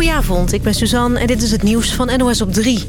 Goedenavond, ik ben Suzanne en dit is het nieuws van NOS op 3.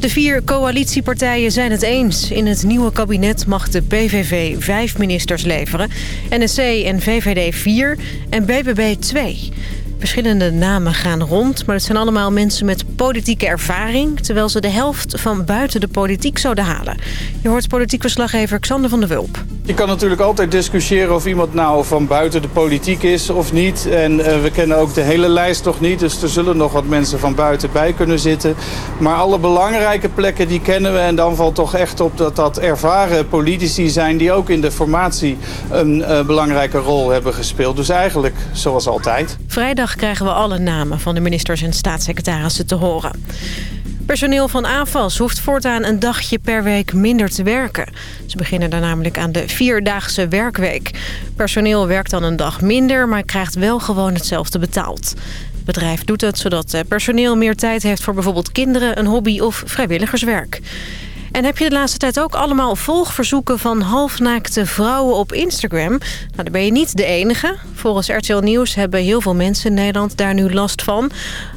De vier coalitiepartijen zijn het eens. In het nieuwe kabinet mag de PVV vijf ministers leveren. NSC en VVD vier en BBB twee. Verschillende namen gaan rond, maar het zijn allemaal mensen met politieke ervaring... terwijl ze de helft van buiten de politiek zouden halen. Je hoort politiek verslaggever Xander van der Wulp. Je kan natuurlijk altijd discussiëren of iemand nou van buiten de politiek is of niet. En uh, we kennen ook de hele lijst nog niet, dus er zullen nog wat mensen van buiten bij kunnen zitten. Maar alle belangrijke plekken die kennen we en dan valt toch echt op dat dat ervaren politici zijn... die ook in de formatie een uh, belangrijke rol hebben gespeeld. Dus eigenlijk zoals altijd. Vrijdag krijgen we alle namen van de ministers en staatssecretarissen te horen. Personeel van AFAS hoeft voortaan een dagje per week minder te werken. Ze beginnen daar namelijk aan de vierdaagse werkweek. Personeel werkt dan een dag minder, maar krijgt wel gewoon hetzelfde betaald. Het bedrijf doet het zodat personeel meer tijd heeft voor bijvoorbeeld kinderen, een hobby of vrijwilligerswerk. En heb je de laatste tijd ook allemaal volgverzoeken van halfnaakte vrouwen op Instagram? Nou, dan ben je niet de enige. Volgens RTL Nieuws hebben heel veel mensen in Nederland daar nu last van.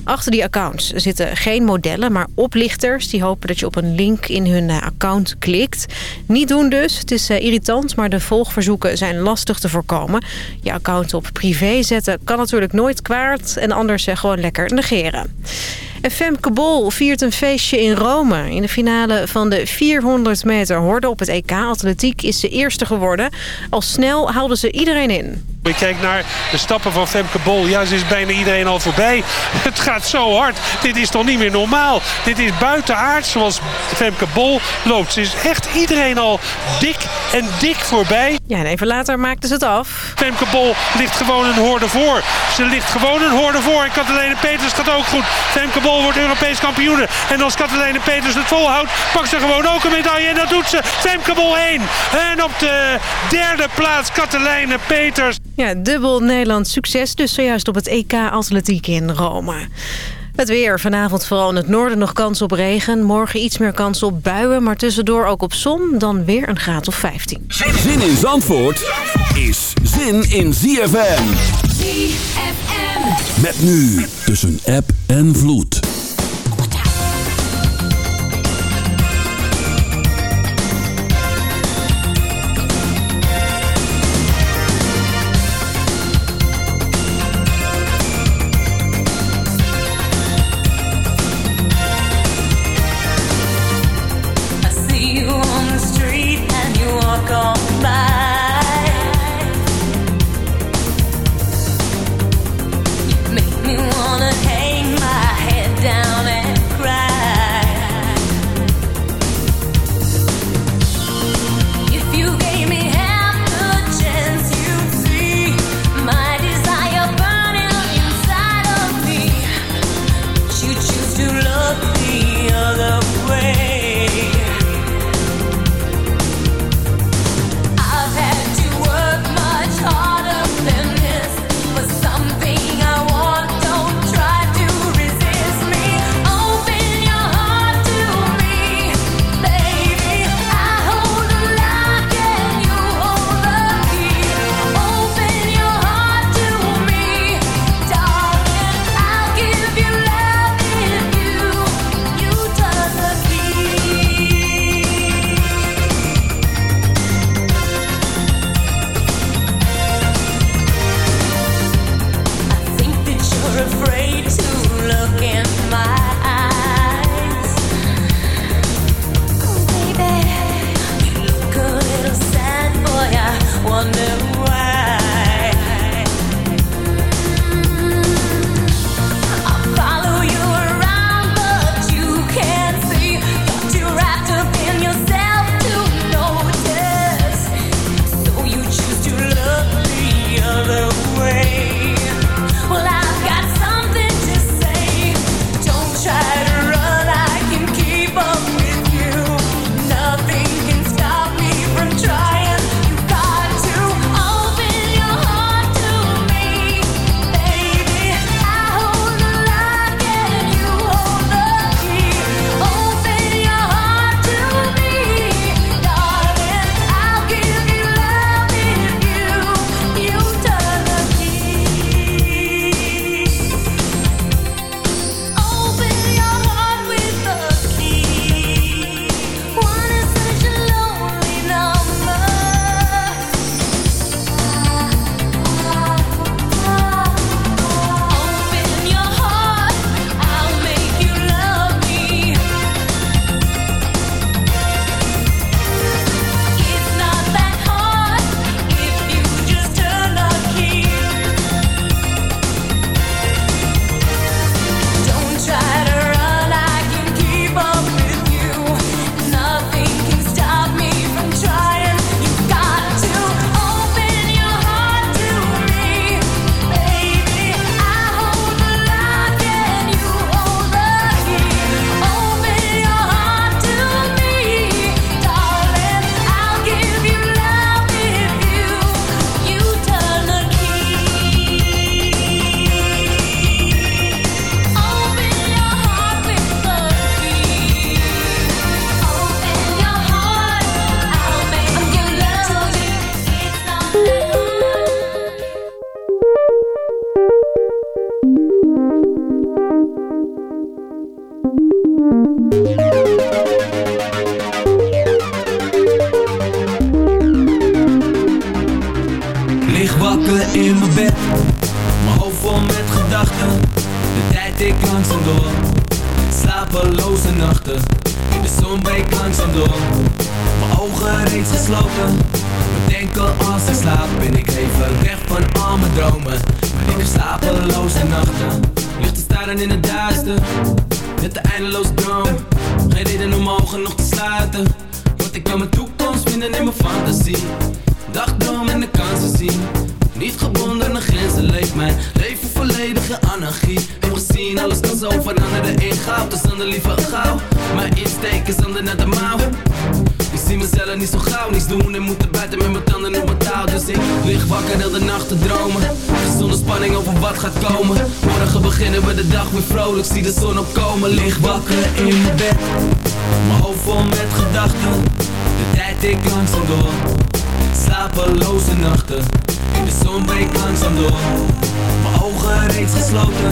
Achter die accounts zitten geen modellen, maar oplichters... die hopen dat je op een link in hun account klikt. Niet doen dus. Het is irritant, maar de volgverzoeken zijn lastig te voorkomen. Je account op privé zetten kan natuurlijk nooit kwaad... en anders gewoon lekker negeren. Femke Bol viert een feestje in Rome. In de finale van de 400 meter horde op het EK Atletiek is ze eerste geworden. Al snel haalden ze iedereen in. Je kijkt naar de stappen van Femke Bol. Ja, ze is bijna iedereen al voorbij. Het gaat zo hard. Dit is toch niet meer normaal. Dit is buitenaard zoals Femke Bol loopt. Ze is echt iedereen al dik en dik voorbij. Ja, en even later maakten ze het af. Femke Bol ligt gewoon een hoorde voor. Ze ligt gewoon een hoorde voor. En Katelijne Peters gaat ook goed. Femke Bol wordt Europees kampioen. En als Katelijne Peters het volhoudt, pakt ze gewoon ook een medaille. En dat doet ze. Femke Bol 1. En op de derde plaats Katelijne Peters. Ja, dubbel Nederlands succes dus zojuist op het EK Atletiek in Rome. Het weer. Vanavond vooral in het noorden nog kans op regen. Morgen iets meer kans op buien, maar tussendoor ook op zon. Dan weer een graad of 15. Zin in Zandvoort is zin in ZFM. ZFM. Met nu tussen app en vloed.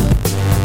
Thank you.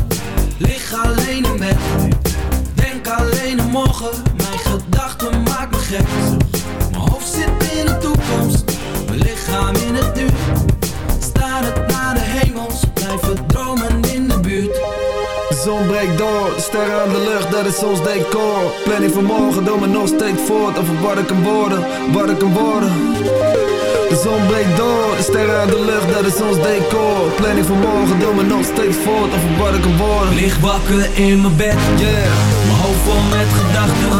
morgen gedachten maken me gek. Mijn hoofd zit in de toekomst Mijn lichaam in het nu. Het naar de hemels Blijven dromen in de buurt. De zon breekt door, sterren aan de lucht, dat is ons decor. Planning van morgen, doe me nog steeds voort Over wat ik kan worden, wat ik kan worden. De zon breekt door, de sterren aan de lucht, dat is ons decor. Planning van morgen, doe me nog steeds voort Over wat ik kan worden. Licht wakker in mijn bed, yeah. Mijn vol met gedachten.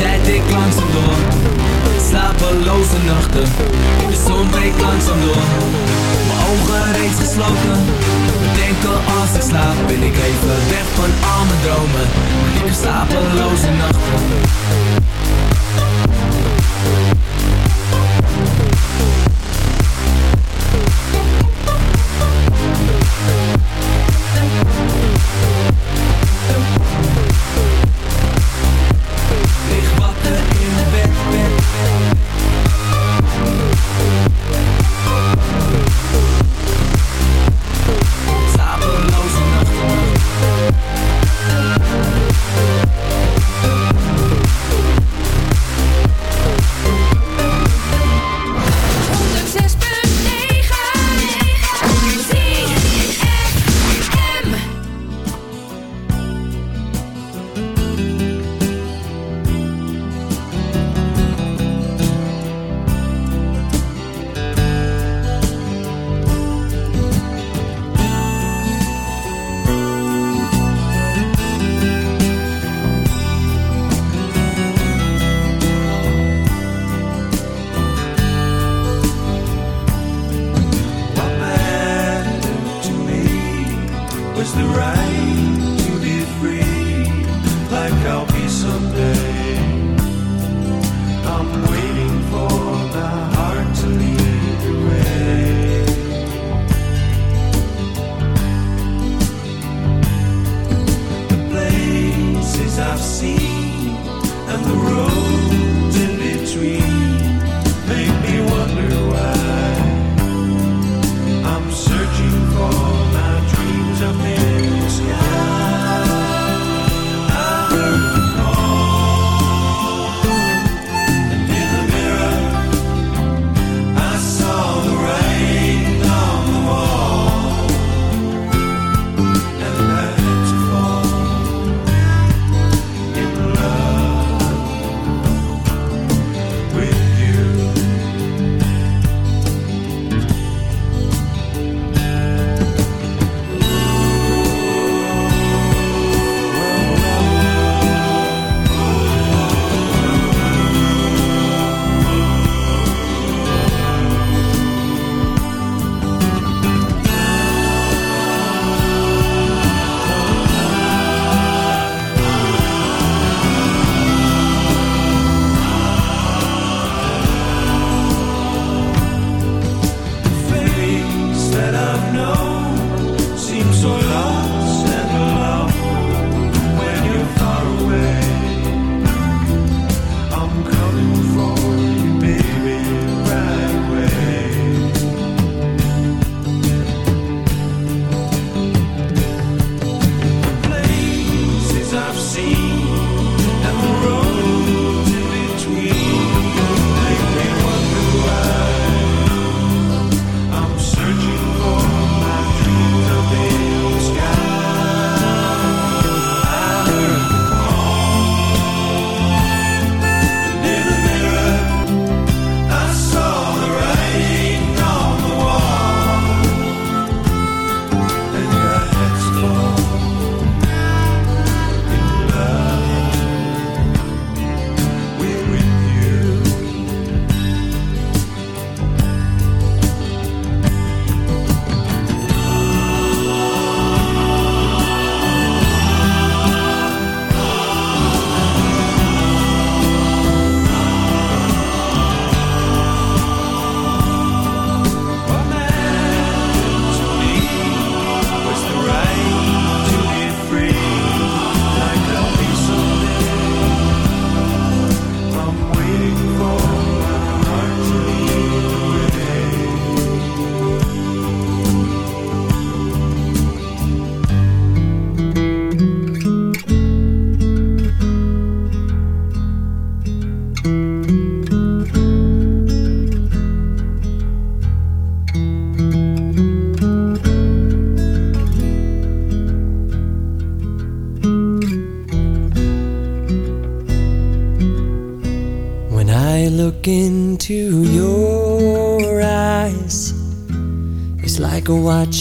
Tijd ik langzaam door. Slapeloze nachten. De zon breekt langzaam door. Mijn ogen reeds gesloten. Denken als ik slaap Ben ik even weg van al mijn dromen. Heb slapeloze nachten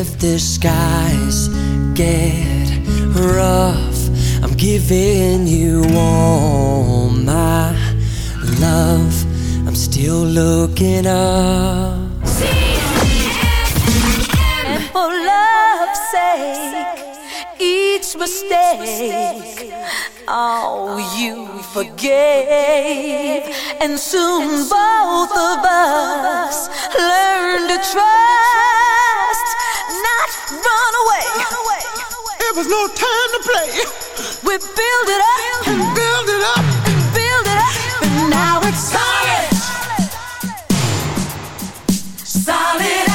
If the skies get rough. I'm giving you all my love. I'm still looking up. And for love's sake, each mistake, oh, you forgave. And soon both of us learn to trust, not run away. It was no time to play. We build it up And build it up. and build it up, and now it's solid. Solid as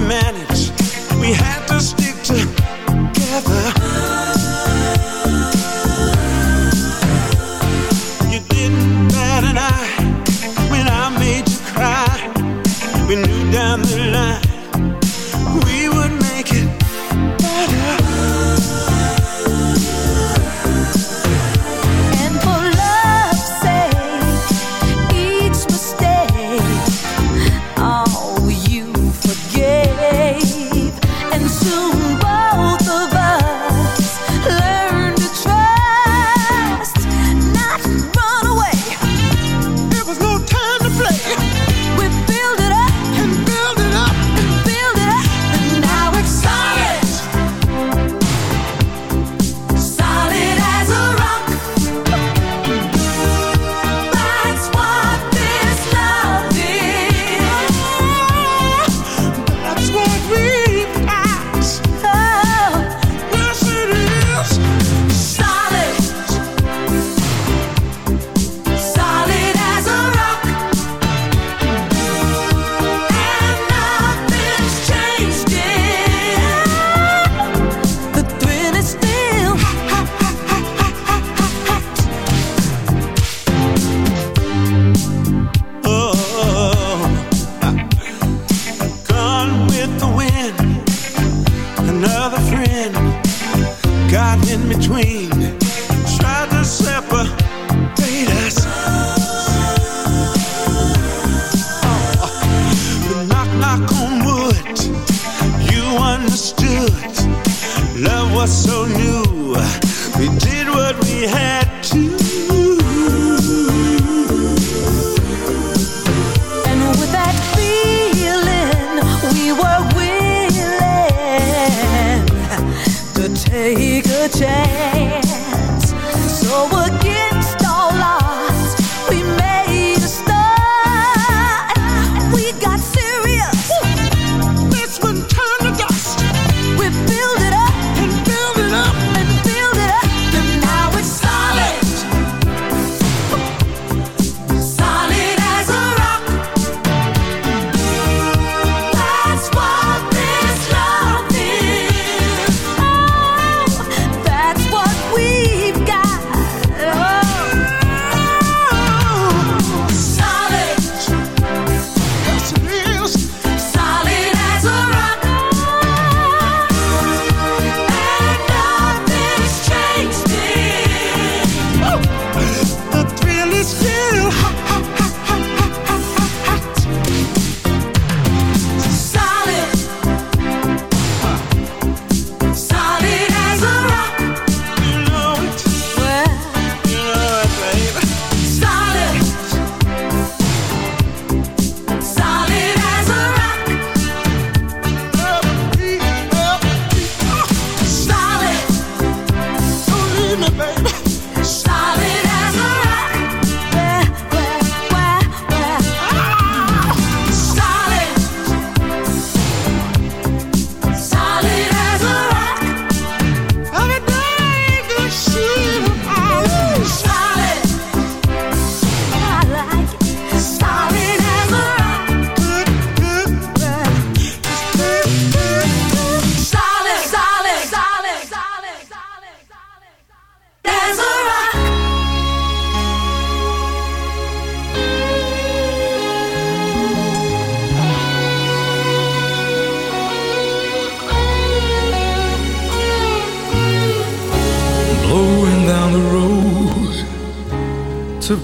we take a chance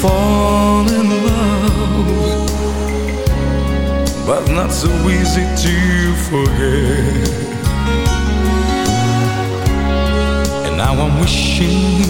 fall in love But not so easy to forget. And now I'm wishing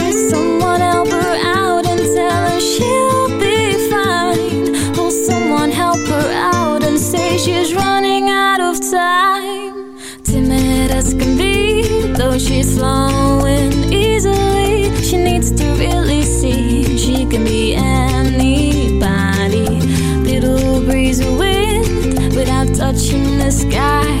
sky.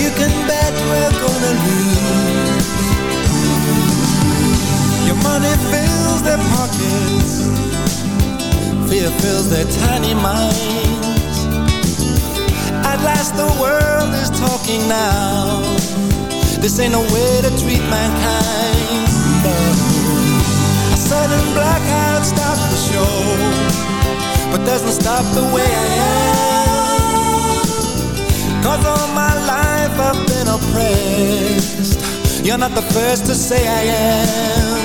you can bet we're gonna lose. Your money fills their pockets, fear fills their tiny minds. At last, the world is talking now. This ain't no way to treat mankind. A sudden blackout stops the show, but doesn't stop the way I am. Cause Oppressed. You're not the first to say I am.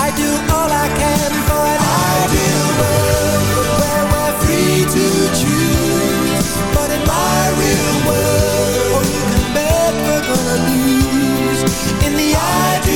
I do all I can for an ideal world where we're free to choose. But in my real world, oh, you can bet we're gonna lose. In the ideal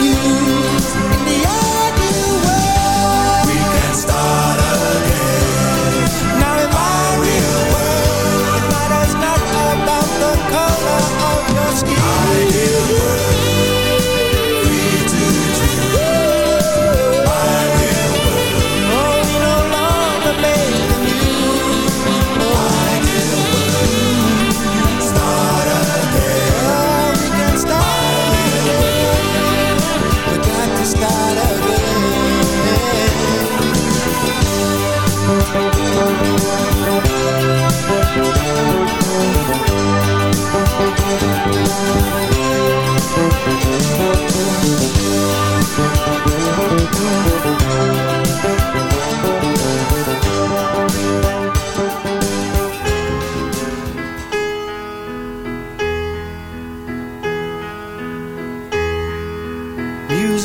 air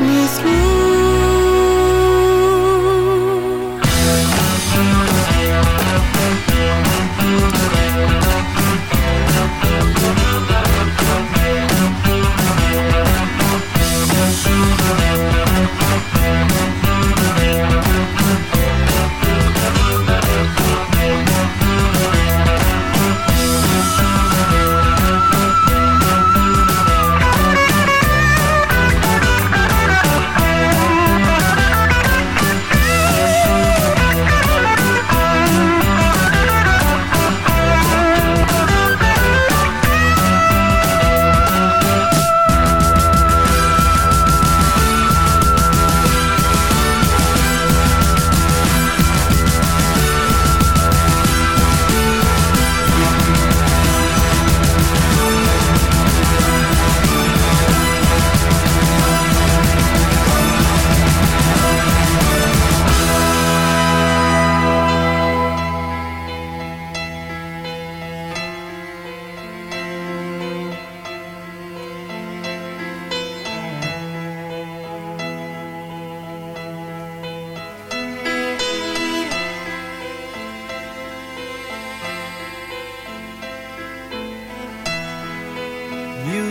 me through.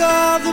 of the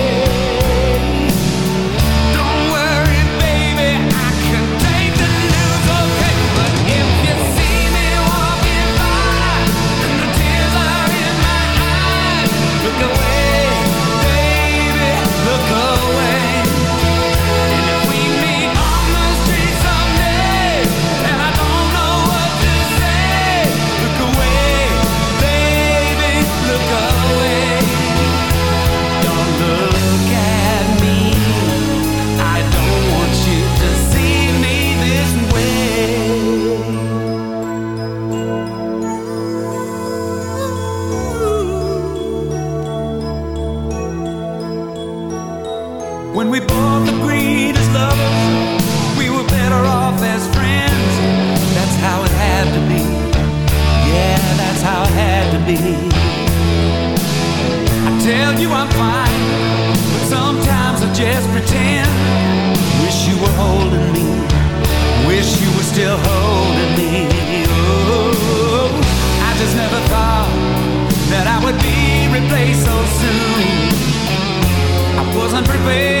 still holding me. Oh, I just never thought that I would be replaced so soon. I wasn't prepared.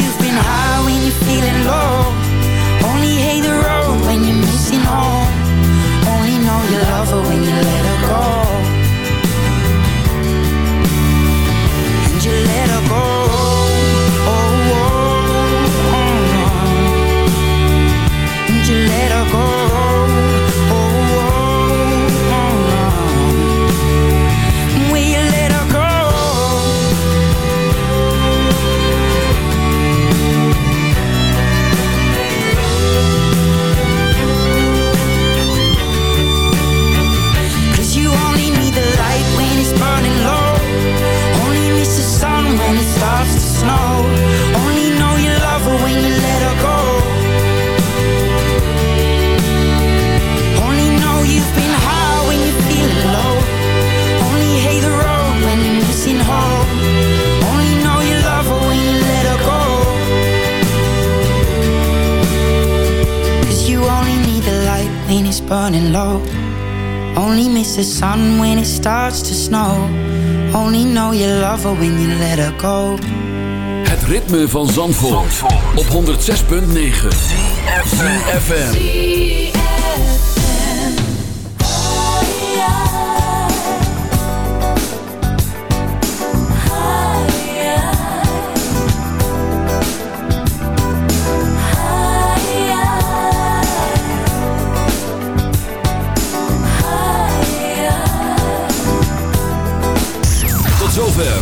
you've been high when you're feeling low know you love her when you let her go. Het ritme van Zandvoort, op 106.9 FM.